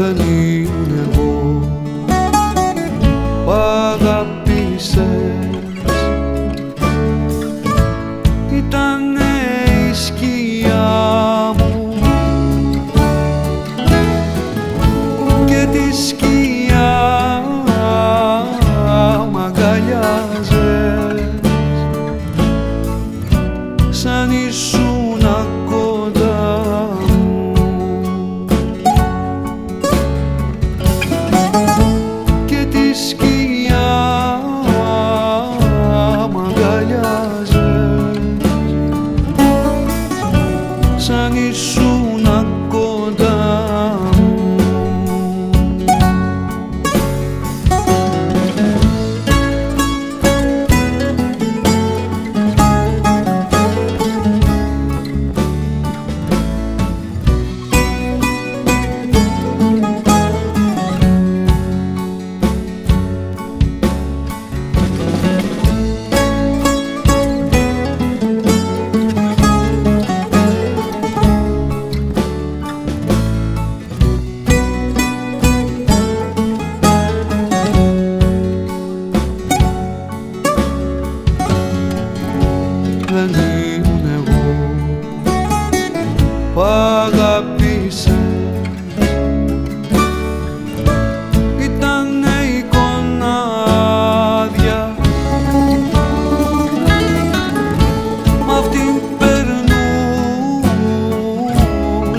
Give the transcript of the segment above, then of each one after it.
δεν είναι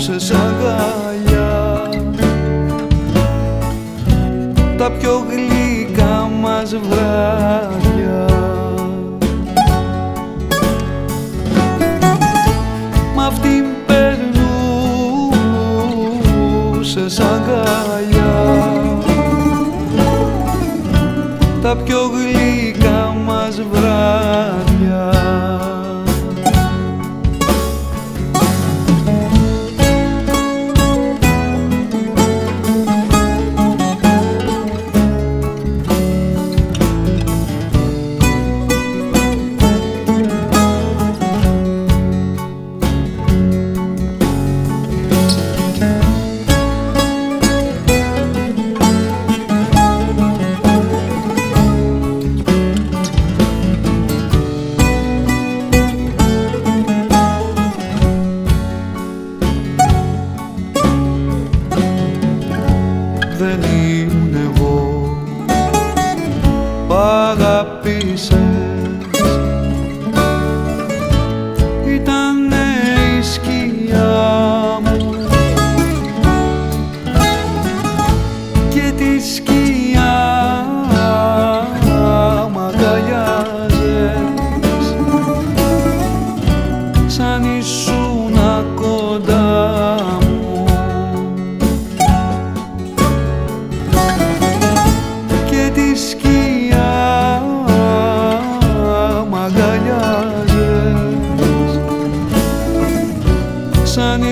περνούσες αγκαλιά. Τα πιο γλυκά μας βράδια. Μ' αυτήν περνούσες αγκαλιά. Τα πιο γλυκά δεν ήμουν εγώ. Που αγάπησες ήταν η σκιά μου. Και τη σκιά μ' αγκαλιάζες. Σαν ήσουν σαν